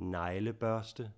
neglebørste.